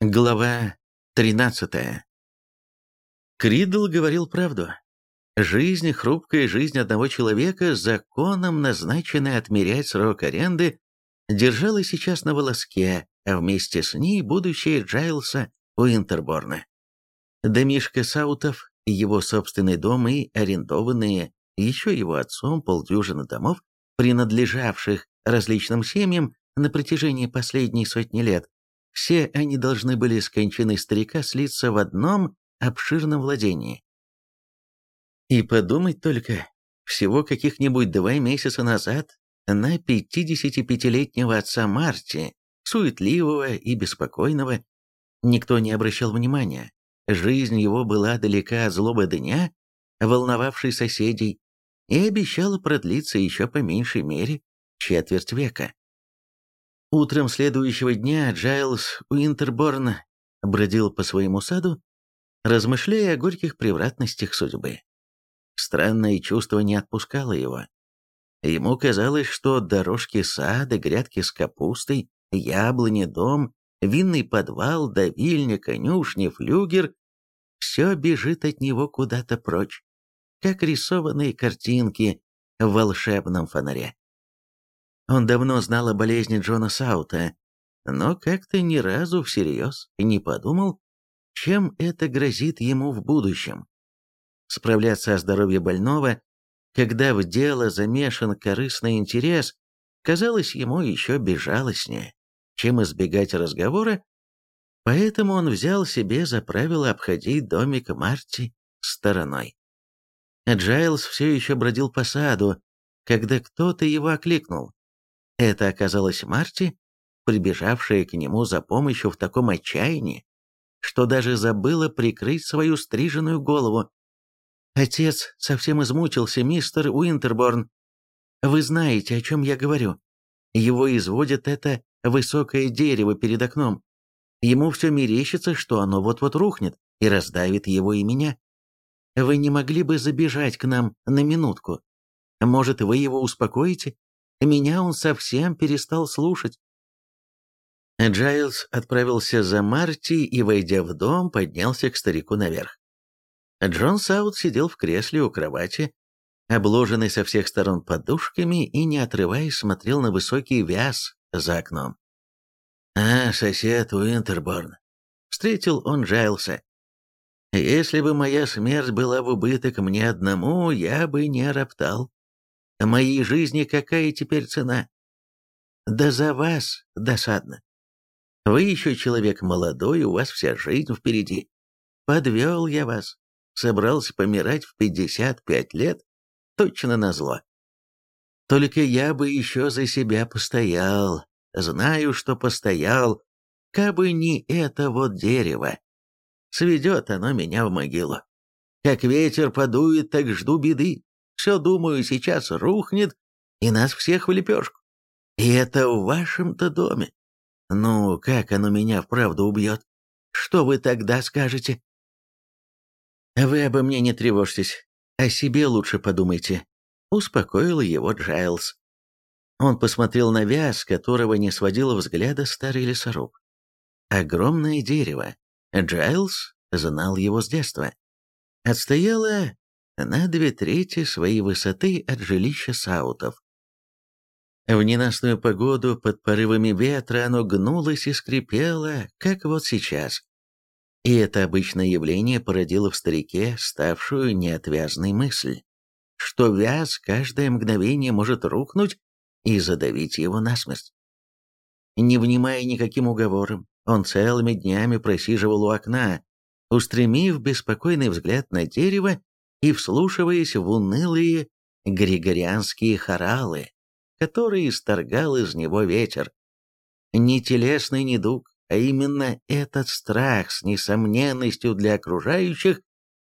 Глава 13 Кридл говорил правду. Жизнь, хрупкая жизнь одного человека, законом назначенная отмерять срок аренды, держала сейчас на волоске, а вместе с ней будущее Джайлса Уинтерборна. Домишко Саутов, его собственный дом и арендованные еще его отцом полдюжины домов, принадлежавших различным семьям на протяжении последней сотни лет, все они должны были с старика слиться в одном обширном владении. И подумать только, всего каких-нибудь два месяца назад на 55-летнего отца Марти, суетливого и беспокойного, никто не обращал внимания. Жизнь его была далека от злобы дня, волновавшей соседей, и обещала продлиться еще по меньшей мере четверть века. Утром следующего дня Джайлз Уинтерборн бродил по своему саду, размышляя о горьких превратностях судьбы. Странное чувство не отпускало его. Ему казалось, что дорожки сада, грядки с капустой, яблони, дом, винный подвал, давильня, конюшни, флюгер — все бежит от него куда-то прочь, как рисованные картинки в волшебном фонаре. Он давно знал о болезни Джона Саута, но как-то ни разу всерьез не подумал, чем это грозит ему в будущем. Справляться о здоровье больного, когда в дело замешан корыстный интерес, казалось ему еще безжалостнее, чем избегать разговора, поэтому он взял себе за правило обходить домик Марти стороной. Джайлз все еще бродил по саду, когда кто-то его окликнул. Это оказалась Марти, прибежавшая к нему за помощью в таком отчаянии, что даже забыла прикрыть свою стриженную голову. «Отец совсем измучился, мистер Уинтерборн. Вы знаете, о чем я говорю. Его изводит это высокое дерево перед окном. Ему все мерещится, что оно вот-вот рухнет и раздавит его и меня. Вы не могли бы забежать к нам на минутку? Может, вы его успокоите? Меня он совсем перестал слушать. Джайлз отправился за Марти и, войдя в дом, поднялся к старику наверх. Джон Саут сидел в кресле у кровати, обложенный со всех сторон подушками и, не отрываясь, смотрел на высокий вяз за окном. «А, сосед Уинтерборн!» — встретил он Джайлса. «Если бы моя смерть была в убыток мне одному, я бы не роптал. Моей жизни какая теперь цена? Да за вас досадно. Вы еще человек молодой, у вас вся жизнь впереди. Подвел я вас. Собрался помирать в 55 лет, точно назло. Только я бы еще за себя постоял. Знаю, что постоял, кабы не это вот дерево. Сведет оно меня в могилу. Как ветер подует, так жду беды. Все, думаю, сейчас рухнет, и нас всех в лепешку. И это в вашем-то доме. Ну, как оно меня вправду убьет? Что вы тогда скажете? Вы обо мне не тревожьтесь, о себе лучше подумайте. Успокоил его Джайлз. Он посмотрел на вяз, которого не сводило взгляда старый лесоруб. Огромное дерево. Джайлз знал его с детства. Отстояло на две трети своей высоты от жилища саутов. В ненастную погоду под порывами ветра оно гнулось и скрипело, как вот сейчас. И это обычное явление породило в старике ставшую неотвязной мысль, что вяз каждое мгновение может рухнуть и задавить его насмерть. Не внимая никаким уговорам, он целыми днями просиживал у окна, устремив беспокойный взгляд на дерево и вслушиваясь в унылые григорианские хоралы, которые исторгал из него ветер. Не телесный недуг, а именно этот страх с несомненностью для окружающих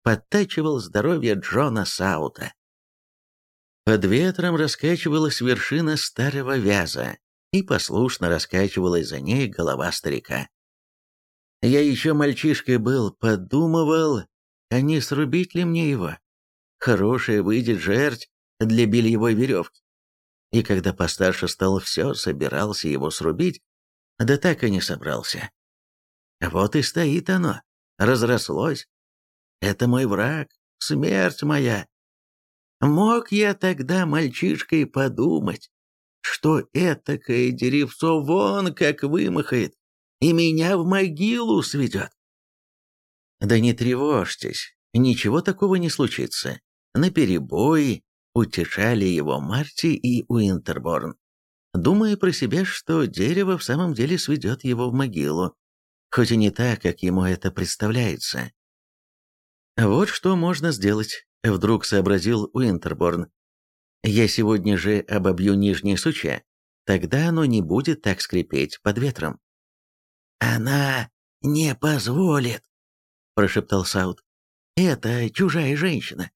подтачивал здоровье Джона Саута. Под ветром раскачивалась вершина старого вяза, и послушно раскачивалась за ней голова старика. Я еще мальчишкой был, подумывал, а не срубить ли мне его? Хорошая выйдет жерть для бельевой веревки. И когда постарше стал все, собирался его срубить, да так и не собрался. Вот и стоит оно, разрослось. Это мой враг, смерть моя. Мог я тогда мальчишкой подумать, что этакое деревцо вон как вымахает и меня в могилу сведет. Да не тревожьтесь, ничего такого не случится. На перебой утешали его Марти и Уинтерборн, думая про себя, что дерево в самом деле сведет его в могилу, хоть и не так, как ему это представляется. Вот что можно сделать, вдруг сообразил Уинтерборн. Я сегодня же обобью нижние сучья, тогда оно не будет так скрипеть под ветром. Она не позволит, прошептал Саут. Это чужая женщина.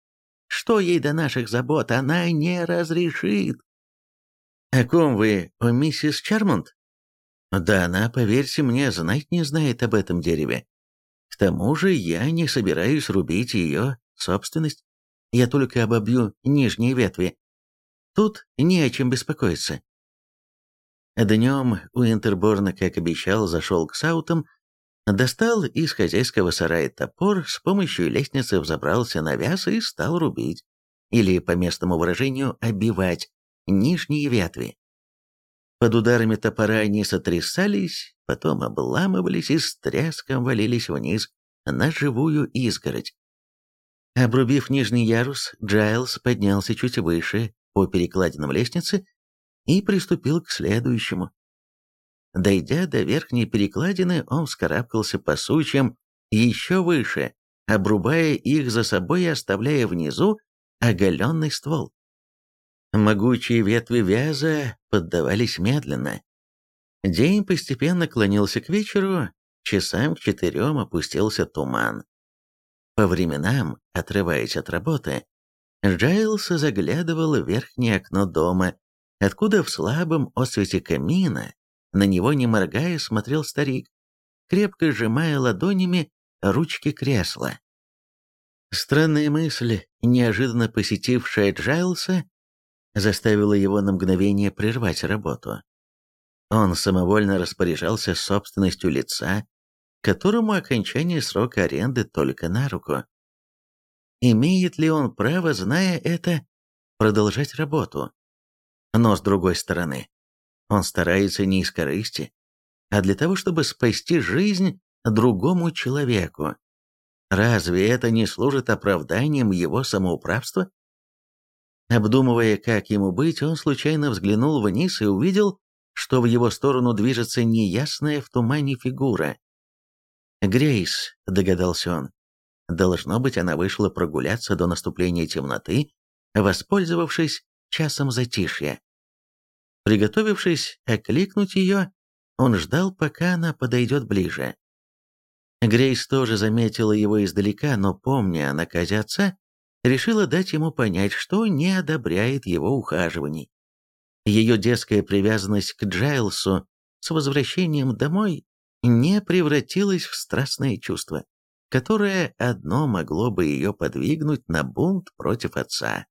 Что ей до наших забот, она не разрешит. О ком вы, о миссис Чармонт? Да она, поверьте мне, знать не знает об этом дереве. К тому же я не собираюсь рубить ее собственность. Я только обобью нижние ветви. Тут не о чем беспокоиться. Днем Уинтерборн, как обещал, зашел к Саутам, достал из хозяйского сарая топор, с помощью лестницы взобрался на вяз и стал рубить, или, по местному выражению, обивать, нижние ветви. Под ударами топора они сотрясались, потом обламывались и с треском валились вниз на живую изгородь. Обрубив нижний ярус, Джайлз поднялся чуть выше по перекладинам лестницы и приступил к следующему. Дойдя до верхней перекладины, он вскарабкался по сучьям еще выше, обрубая их за собой и оставляя внизу оголенный ствол. Могучие ветви вяза поддавались медленно. День постепенно клонился к вечеру, часам к четырем опустился туман. По временам, отрываясь от работы, Джайлс заглядывал в верхнее окно дома, откуда в слабом освете камина на него, не моргая, смотрел старик, крепко сжимая ладонями ручки кресла. Странная мысль, неожиданно посетившая Джайлса, заставила его на мгновение прервать работу. Он самовольно распоряжался собственностью лица, которому окончание срока аренды только на руку. Имеет ли он право, зная это, продолжать работу? Но с другой стороны, он старается не из корысти, а для того, чтобы спасти жизнь другому человеку. Разве это не служит оправданием его самоуправства? Обдумывая, как ему быть, он случайно взглянул вниз и увидел, что в его сторону движется неясная в тумане фигура. «Грейс», — догадался он. Должно быть, она вышла прогуляться до наступления темноты, воспользовавшись часом затишья. Приготовившись окликнуть ее, он ждал, пока она подойдет ближе. Грейс тоже заметила его издалека, но, помня о наказе отца, решила дать ему понять, что не одобряет его ухаживаний. Ее детская привязанность к Джайлсу с возвращением домой не превратилась в страстное чувство, которое одно могло бы ее подвигнуть на бунт против отца.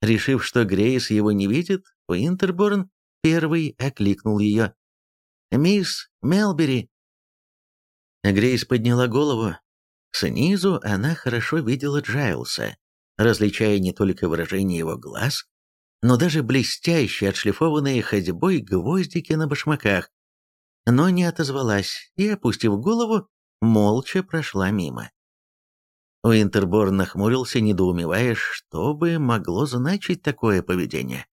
Решив, что Грейс его не видит, Уинтерборн первый окликнул ее. «Мисс Мелбери!» Грейс подняла голову, Снизу она хорошо видела Джайлса, различая не только выражение его глаз, но даже блестящие, отшлифованные ходьбой гвоздики на башмаках, но не отозвалась и, опустив голову, молча прошла мимо. Уинтерборн нахмурился, недоумевая, что бы могло значить такое поведение.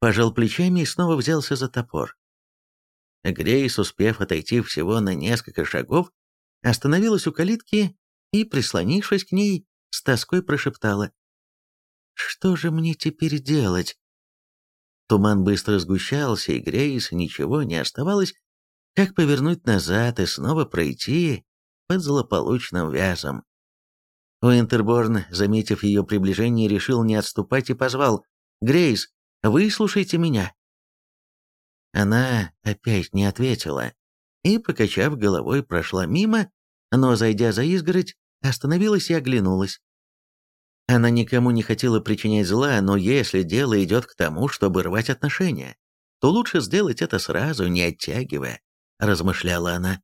Пожал плечами и снова взялся за топор. Грейс, успев отойти всего на несколько шагов, остановилась у калитки и, прислонившись к ней, с тоской прошептала. «Что же мне теперь делать?» Туман быстро сгущался, и Грейс ничего не оставалось, как повернуть назад и снова пройти под злополучным вязом. Уинтерборн, заметив ее приближение, решил не отступать и позвал «Грейс, выслушайте меня». Она опять не ответила, и, покачав головой, прошла мимо, но, зайдя за изгородь, остановилась и оглянулась. Она никому не хотела причинять зла, но если дело идет к тому, чтобы рвать отношения, то лучше сделать это сразу, не оттягивая, размышляла она.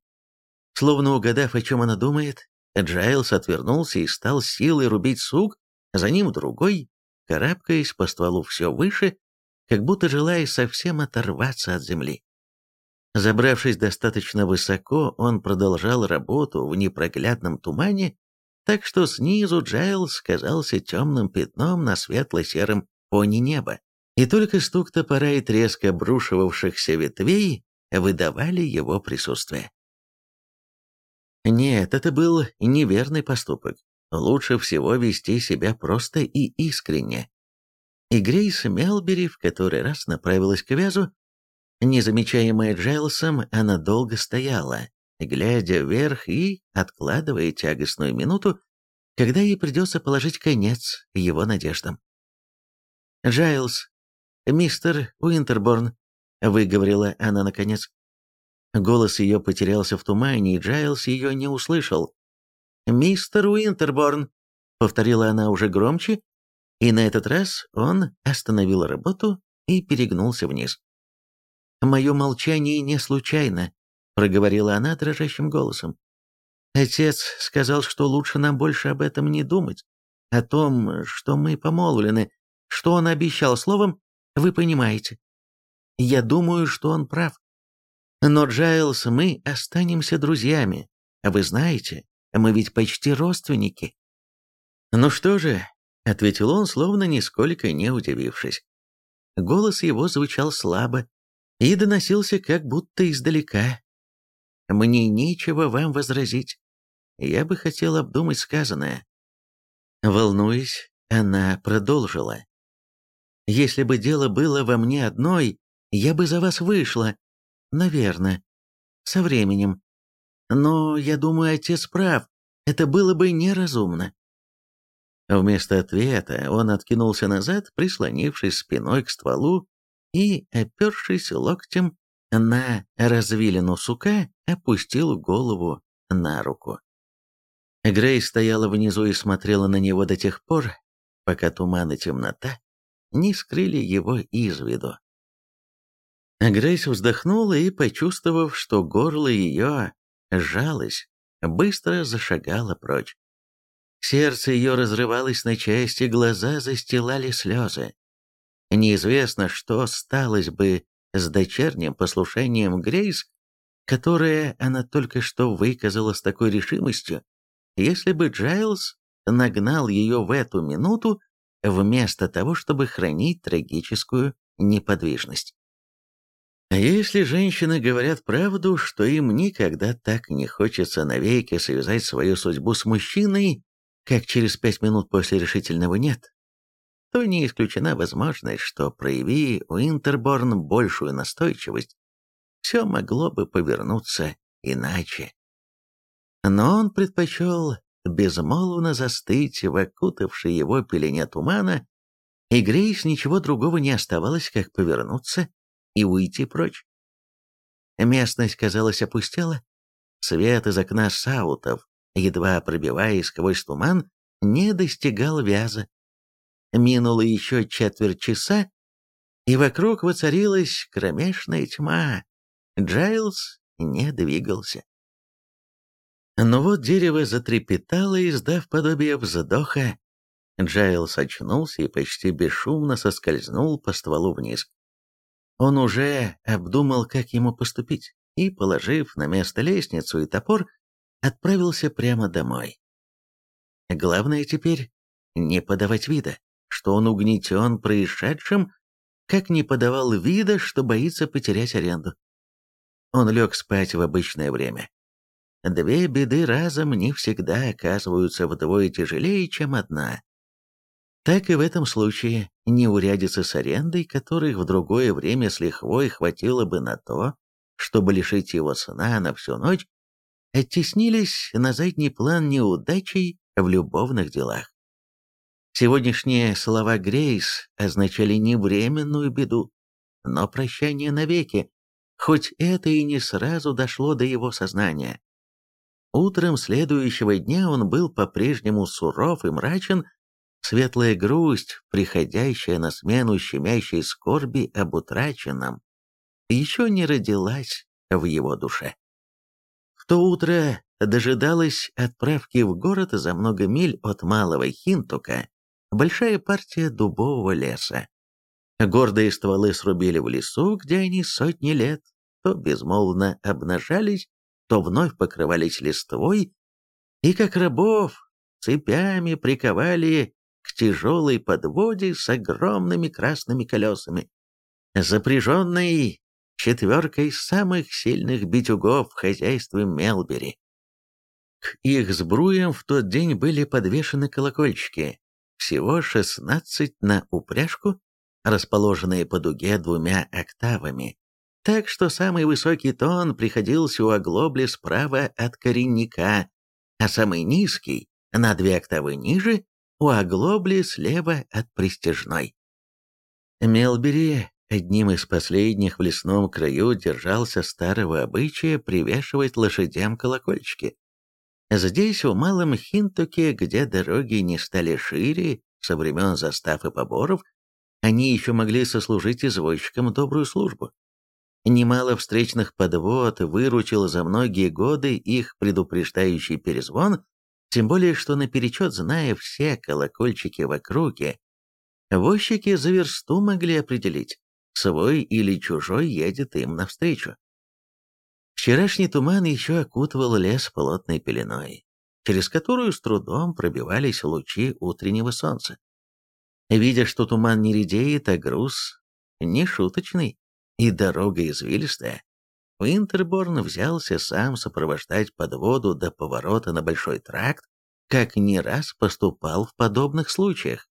Словно угадав, о чем она думает, Джайлс отвернулся и стал силой рубить сук, за ним другой, карабкаясь по стволу все выше, как будто желая совсем оторваться от земли. Забравшись достаточно высоко, он продолжал работу в непроглядном тумане, так что снизу Джайлс казался темным пятном на светло-сером фоне неба, и только стук топора и треск обрушивавшихся ветвей выдавали его присутствие. Нет, это был неверный поступок. Лучше всего вести себя просто и искренне. И Грейс Мелбери в который раз направилась к вязу. Незамечаемая Джайлсом, она долго стояла, глядя вверх и откладывая тягостную минуту, когда ей придется положить конец его надеждам. «Джайлс, мистер Уинтерборн», — выговорила она наконец. Голос ее потерялся в тумане, и Джайлс ее не услышал. «Мистер Уинтерборн», — повторила она уже громче, и на этот раз он остановил работу и перегнулся вниз. «Мое молчание не случайно», — проговорила она дрожащим голосом. «Отец сказал, что лучше нам больше об этом не думать, о том, что мы помолвлены, что он обещал словом, вы понимаете. Я думаю, что он прав. Но, Джайлс, мы останемся друзьями. Вы знаете, мы ведь почти родственники». «Ну что же», — ответил он, словно нисколько не удивившись. Голос его звучал слабо и доносился как будто издалека. «Мне нечего вам возразить. Я бы хотел обдумать сказанное». Волнуясь, она продолжила. «Если бы дело было во мне одной, я бы за вас вышла. Наверное. Со временем. Но, я думаю, отец прав. Это было бы неразумно. Вместо ответа он откинулся назад, прислонившись спиной к стволу и, опершись локтем на развилину сука, опустил голову на руку. Грей стояла внизу и смотрела на него до тех пор, пока туман и темнота не скрыли его из виду. Грейс вздохнула и, почувствовав, что горло ее сжалось, быстро зашагала прочь. Сердце ее разрывалось на части, глаза застилали слезы. Неизвестно, что сталось бы с дочерним послушанием Грейс, которое она только что выказала с такой решимостью, если бы Джайлз нагнал ее в эту минуту, вместо того, чтобы хранить трагическую неподвижность. А если женщины говорят правду, что им никогда так не хочется навеки связать свою судьбу с мужчиной, как через пять минут после решительного «нет», то не исключена возможность, что, прояви у Интерборн большую настойчивость, все могло бы повернуться иначе. Но он предпочел безмолвно застыть в окутавшей его пелене тумана, и Грейс ничего другого не оставалось, как повернуться и уйти прочь. Местность, казалось, опустела. Свет из окна саутов, едва пробиваясь сквозь туман, не достигал вяза. Минуло еще четверть часа, и вокруг воцарилась кромешная тьма. Джайлз не двигался. Но вот дерево затрепетало, издав подобие вздоха. Джайлз очнулся и почти бесшумно соскользнул по стволу вниз. Он уже обдумал, как ему поступить, и, положив на место лестницу и топор, отправился прямо домой. Главное теперь не подавать вида, что он угнетен происшедшим, как не подавал вида, что боится потерять аренду. Он лег спать в обычное время. Две беды разом не всегда оказываются вдвое тяжелее, чем одна. Так и в этом случае неурядицы с арендой, которых в другое время с лихвой хватило бы на то, чтобы лишить его сна на всю ночь, оттеснились на задний план неудачей в любовных делах. Сегодняшние слова Грейс означали не временную беду, но прощание навеки, хоть это и не сразу дошло до его сознания. Утром следующего дня он был по-прежнему суров и мрачен, Светлая грусть, приходящая на смену щемящей скорби об утраченном, еще не родилась в его душе. В то утро дожидалась отправки в город за много миль от Малого Хинтука большая партия дубового леса. Гордые стволы срубили в лесу, где они сотни лет то безмолвно обнажались, то вновь покрывались листвой, и как рабов цепями приковали к тяжелой подводе с огромными красными колесами, запряженной четверкой самых сильных битюгов в хозяйстве Мелбери. К их сбруям в тот день были подвешены колокольчики, всего 16 на упряжку, расположенные по дуге двумя октавами, так что самый высокий тон приходился у оглобли справа от коренника, а самый низкий, на две октавы ниже, у оглобли слева от пристежной. Мелбери одним из последних в лесном краю держался старого обычая привешивать лошадям колокольчики. Здесь, в Малом Хинтуке, где дороги не стали шире со времен застав и поборов, они еще могли сослужить извозчикам добрую службу. Немало встречных подвод выручил за многие годы их предупреждающий перезвон, тем более что наперечет, зная все колокольчики в округе, возчики за версту могли определить, свой или чужой едет им навстречу. Вчерашний туман еще окутывал лес плотной пеленой, через которую с трудом пробивались лучи утреннего солнца. Видя, что туман не редеет, а груз не шуточный, и дорога извилистая, Уинтерборн взялся сам сопровождать подводу до поворота на Большой тракт, как не раз поступал в подобных случаях.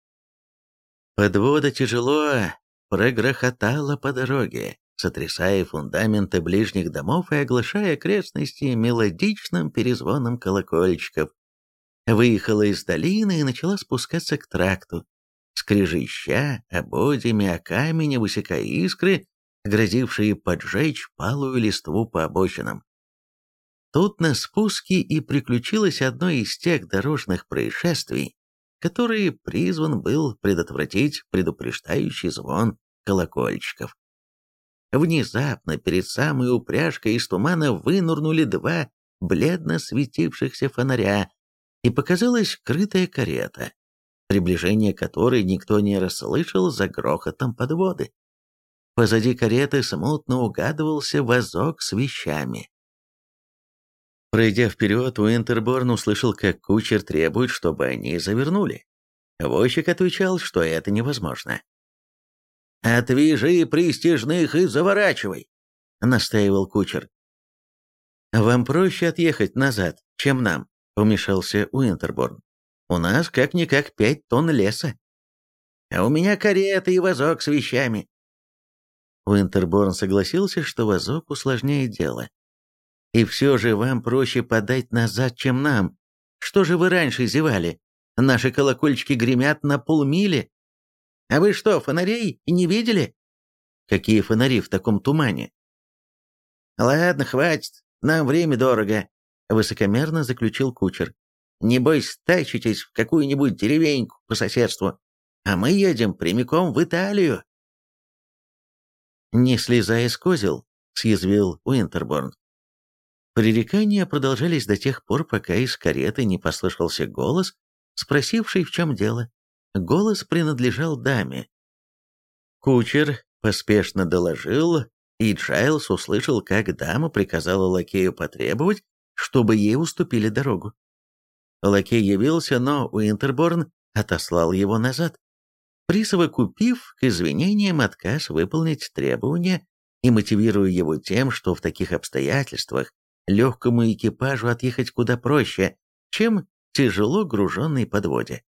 Подвода тяжело прогрохотала по дороге, сотрясая фундаменты ближних домов и оглашая окрестности мелодичным перезвоном колокольчиков. Выехала из долины и начала спускаться к тракту, скрежеща ободьями о камень, высекая искры, грозившие поджечь палую листву по обочинам. Тут на спуске и приключилось одно из тех дорожных происшествий, которые призван был предотвратить предупреждающий звон колокольчиков. Внезапно перед самой упряжкой из тумана вынурнули два бледно светившихся фонаря, и показалась крытая карета, приближение которой никто не расслышал за грохотом подводы. Позади кареты смутно угадывался вазок с вещами. Пройдя вперед, Уинтерборн услышал, как кучер требует, чтобы они завернули. Возчик отвечал, что это невозможно. «Отвяжи пристежных и заворачивай», — настаивал кучер. «Вам проще отъехать назад, чем нам», — вмешался Уинтерборн. «У нас как-никак пять тонн леса. А у меня карета и вазок с вещами. Уинтерборн согласился, что вазок усложняет дело. «И все же вам проще подать назад, чем нам. Что же вы раньше зевали? Наши колокольчики гремят на полмили. А вы что, фонарей не видели?» «Какие фонари в таком тумане?» «Ладно, хватит, нам время дорого», — высокомерно заключил кучер. «Небось, тащитесь в какую-нибудь деревеньку по соседству, а мы едем прямиком в Италию». «Не слезая с козел», — съязвил Уинтерборн. Пререкания продолжались до тех пор, пока из кареты не послышался голос, спросивший, в чем дело. Голос принадлежал даме. Кучер поспешно доложил, и Джайлс услышал, как дама приказала лакею потребовать, чтобы ей уступили дорогу. Лакей явился, но Уинтерборн отослал его назад присовокупив к извинениям отказ выполнить требования и мотивируя его тем, что в таких обстоятельствах легкому экипажу отъехать куда проще, чем тяжело груженной подводе.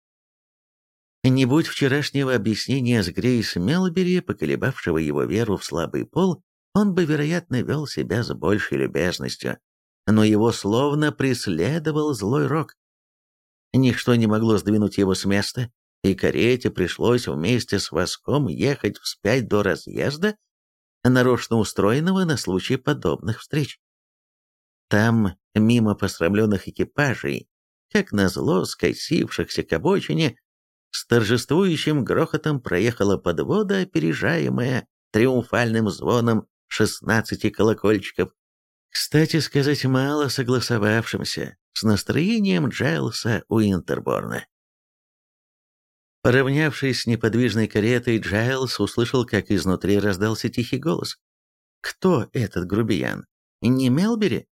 Не будь вчерашнего объяснения с Грейс Мелбери, поколебавшего его веру в слабый пол, он бы, вероятно, вел себя с большей любезностью, но его словно преследовал злой рок. Ничто не могло сдвинуть его с места, и карете пришлось вместе с воском ехать вспять до разъезда, нарочно устроенного на случай подобных встреч. Там, мимо посрамленных экипажей, как назло скосившихся к обочине, с торжествующим грохотом проехала подвода, опережаемая триумфальным звоном шестнадцати колокольчиков, Кстати сказать, мало согласовавшимся с настроением Джайлса Уинтерборна. Поравнявшись с неподвижной каретой, Джайлс услышал, как изнутри раздался тихий голос. «Кто этот грубиян? Не Мелбери?»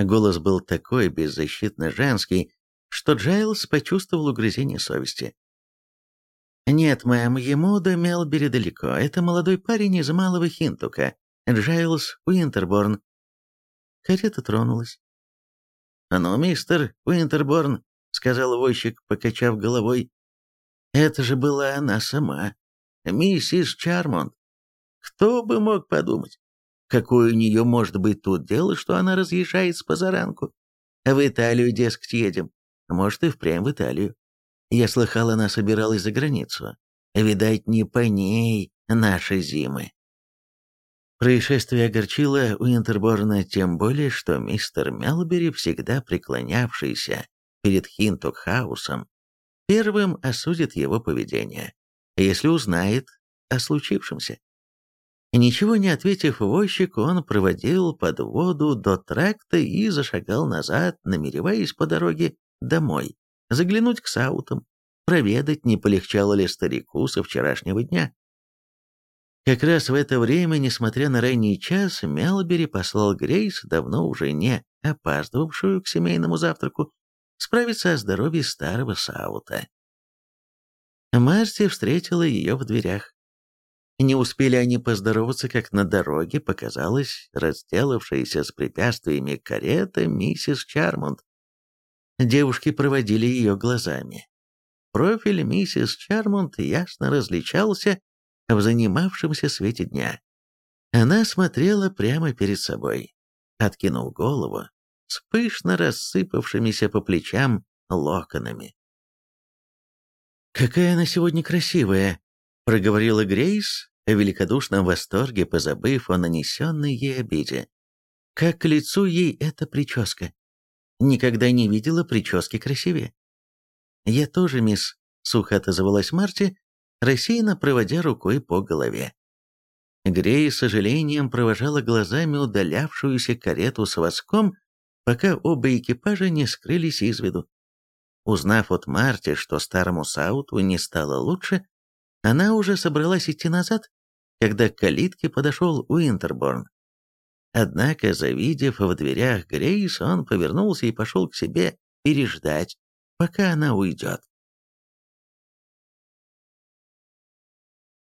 Голос был такой беззащитно женский, что Джайлс почувствовал угрызение совести. «Нет, мэм, ему до Мелбери далеко. Это молодой парень из Малого Хинтока, Джайлс Уинтерборн». Карета тронулась. «Ну, мистер Уинтерборн», — сказал возчик, покачав головой, — «это же была она сама, миссис Чармонд. Кто бы мог подумать, какое у нее может быть тут дело, что она разъезжает спозаранку? В Италию, дескать, едем. Может, и впрямь в Италию. Я слыхал, она собиралась за границу. Видать, не по ней наши зимы. Происшествие огорчило Уинтерборна тем более, что мистер Мелбери, всегда преклонявшийся перед Хинтокхаусом, первым осудит его поведение, если узнает о случившемся. Ничего не ответив возчику, он проводил под воду до тракта и зашагал назад, намереваясь по дороге домой заглянуть к Саутам, проведать, не полегчало ли старику со вчерашнего дня. Как раз в это время, несмотря на ранний час, Мелбери послал Грейс, давно уже не опаздывавшую к семейному завтраку, справиться о здоровье старого Саута. Марти встретила ее в дверях. Не успели они поздороваться, как на дороге показалась разделавшаяся с препятствиями карета миссис Чармонт. Девушки проводили ее глазами. Профиль миссис Чармонт ясно различался в занимавшемся свете дня. Она смотрела прямо перед собой, откинув голову, с пышно рассыпавшимися по плечам локонами. «Какая она сегодня красивая!» — проговорила Грейс, в великодушном восторге, позабыв о нанесенной ей обиде. «Как к лицу ей эта прическа!» Никогда не видела прически красивее. Я тоже, мисс, сухо отозвалась Марти, рассеянно проводя рукой по голове. Грей с сожалением провожала глазами удалявшуюся карету с воском, пока оба экипажа не скрылись из виду. Узнав от Марти, что старому Сауту не стало лучше, она уже собралась идти назад, когда к калитке подошел Уинтерборн. Однако, завидев в дверях Грейс, он повернулся и пошел к себе переждать, пока она уйдет.